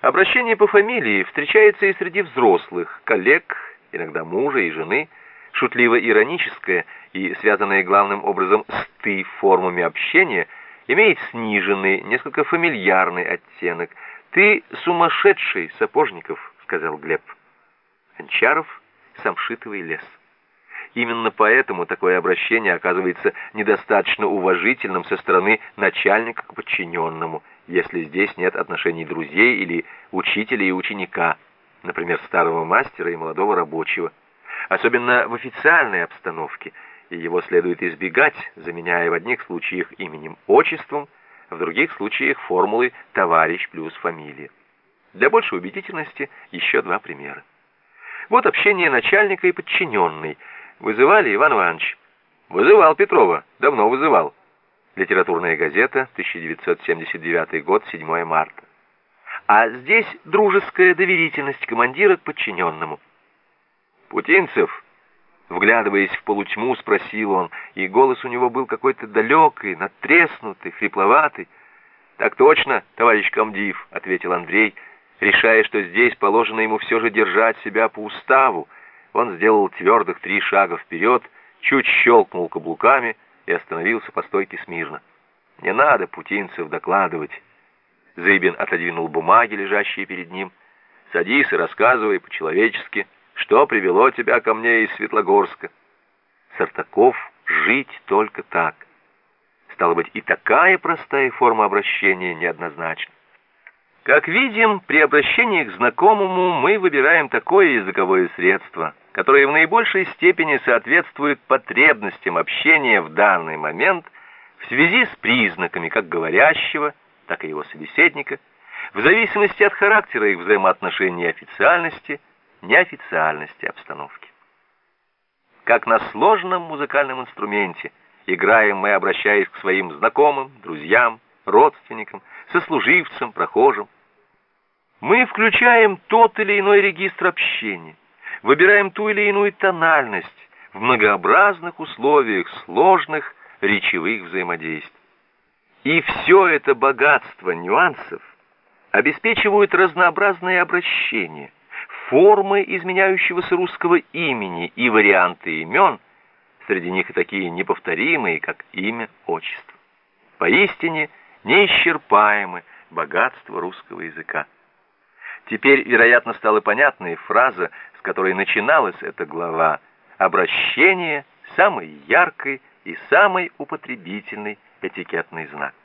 Обращение по фамилии встречается и среди взрослых, коллег, иногда мужа и жены, шутливо-ироническое и связанное главным образом с «ты» формами общения, имеет сниженный, несколько фамильярный оттенок. «Ты сумасшедший, Сапожников», — сказал Глеб. Анчаров, Самшитовый лес. Именно поэтому такое обращение оказывается недостаточно уважительным со стороны начальника к подчиненному, если здесь нет отношений друзей или учителя и ученика, например, старого мастера и молодого рабочего. Особенно в официальной обстановке, и его следует избегать, заменяя в одних случаях именем отчеством, в других случаях формулой «товарищ плюс фамилия». Для большей убедительности еще два примера. Вот общение начальника и подчиненной – Вызывали, Иван Иванович? Вызывал Петрова, давно вызывал. Литературная газета, 1979 год, 7 марта. А здесь дружеская доверительность командира к подчиненному. Путинцев, вглядываясь в полутьму, спросил он, и голос у него был какой-то далекий, надтреснутый, хрипловатый. «Так точно, товарищ комдив», — ответил Андрей, решая, что здесь положено ему все же держать себя по уставу, он сделал твердых три шага вперед, чуть щелкнул каблуками и остановился по стойке смирно. «Не надо, путинцев, докладывать». Зыбин отодвинул бумаги, лежащие перед ним. «Садись и рассказывай по-человечески, что привело тебя ко мне из Светлогорска». Сартаков жить только так. Стало быть, и такая простая форма обращения неоднозначна. Как видим, при обращении к знакомому мы выбираем такое языковое средство, которое в наибольшей степени соответствует потребностям общения в данный момент в связи с признаками как говорящего, так и его собеседника, в зависимости от характера их взаимоотношений официальности, неофициальности обстановки. Как на сложном музыкальном инструменте играем мы, обращаясь к своим знакомым, друзьям, родственникам, сослуживцам, прохожим. Мы включаем тот или иной регистр общения, выбираем ту или иную тональность в многообразных условиях сложных речевых взаимодействий. И все это богатство нюансов обеспечивают разнообразные обращения, формы изменяющегося русского имени и варианты имен, среди них и такие неповторимые, как имя, отчество. Поистине – неисчерпаемы богатство русского языка. Теперь, вероятно, стала понятна и фраза, с которой начиналась эта глава «Обращение – самый яркий и самый употребительный этикетный знак».